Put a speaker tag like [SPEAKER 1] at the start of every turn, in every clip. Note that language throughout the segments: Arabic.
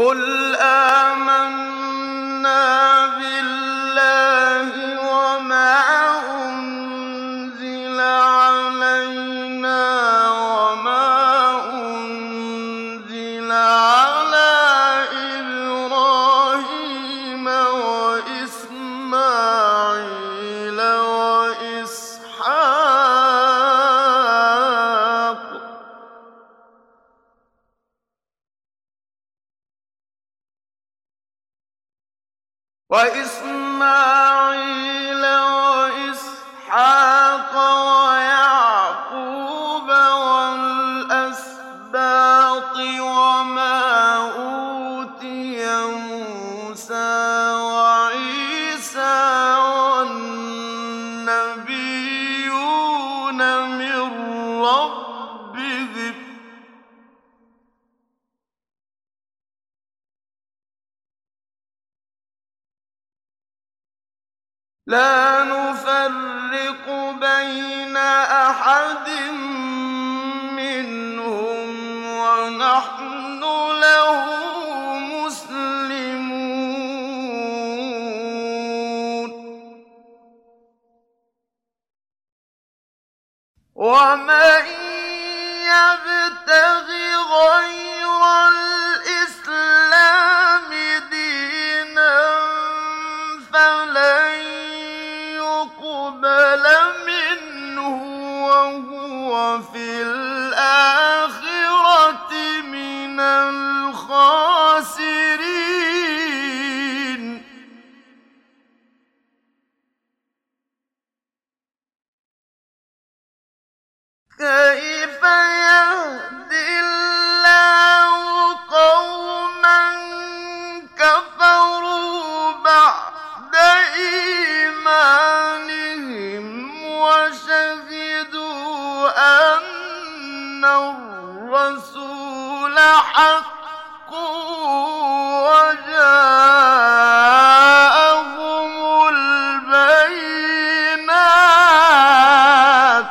[SPEAKER 1] قُلْ آمَنَّا وَإِسْحَاقَ وَيَعْقُوبَ وَالْأَسْبَاطِ وَمَا أُوتِيَ مُوسَىٰ لَا نُفَرِّقُ بَيْنَ أَحَدٍ مِّنْهُمْ وَنَحْنُ لَهُ مُسْلِمُونَ. وَمَن يَبْتَغِ غَيْرَ وَجَاءَهُمُ الْبَيِّنَاتُ ۚ.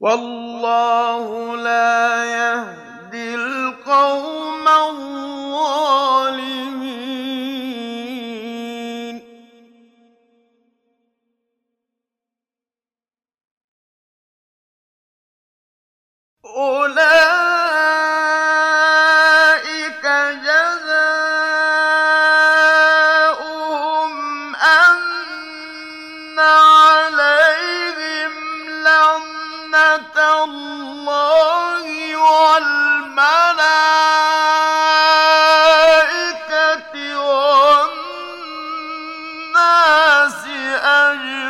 [SPEAKER 1] وَاللَّهُ لَا يَهْدِي الْقَوْمَ أُولَٰئِكَ جَزَاؤُهُمْ أَنَّ عَلَيْهِمْ لَعْنَةَ اللَّهِ وَالْمَلَائِكَةِ وَالنَّاسِ أَجْمَعِينَ.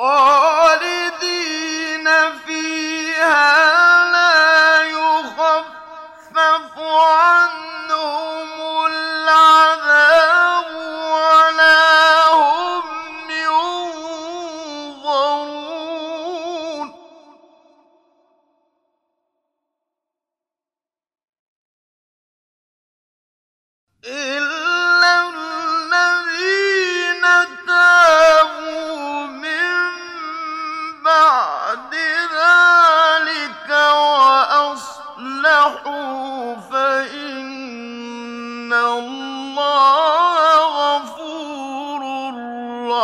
[SPEAKER 1] خَالِدِينَ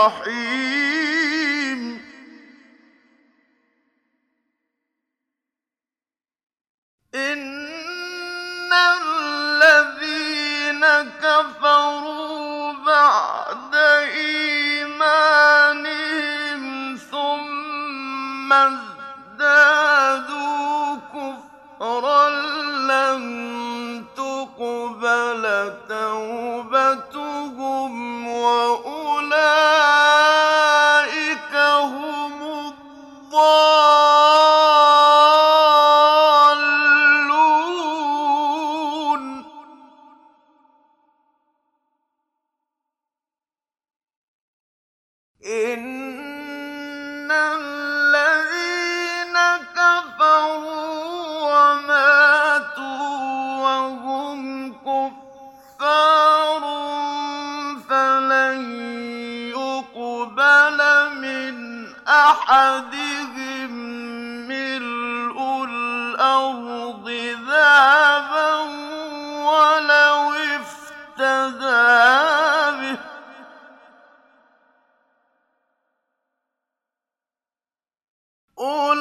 [SPEAKER 1] رَّحِيمٌ إِنَّ الَّذِينَ كَفَرُوا بَعْدَ إِيمَانِهِمْ ثُمَّ إن الذين كفروا وماتوا وهم كفار فلن يقبل من أحدهم ملء الأرض أولئك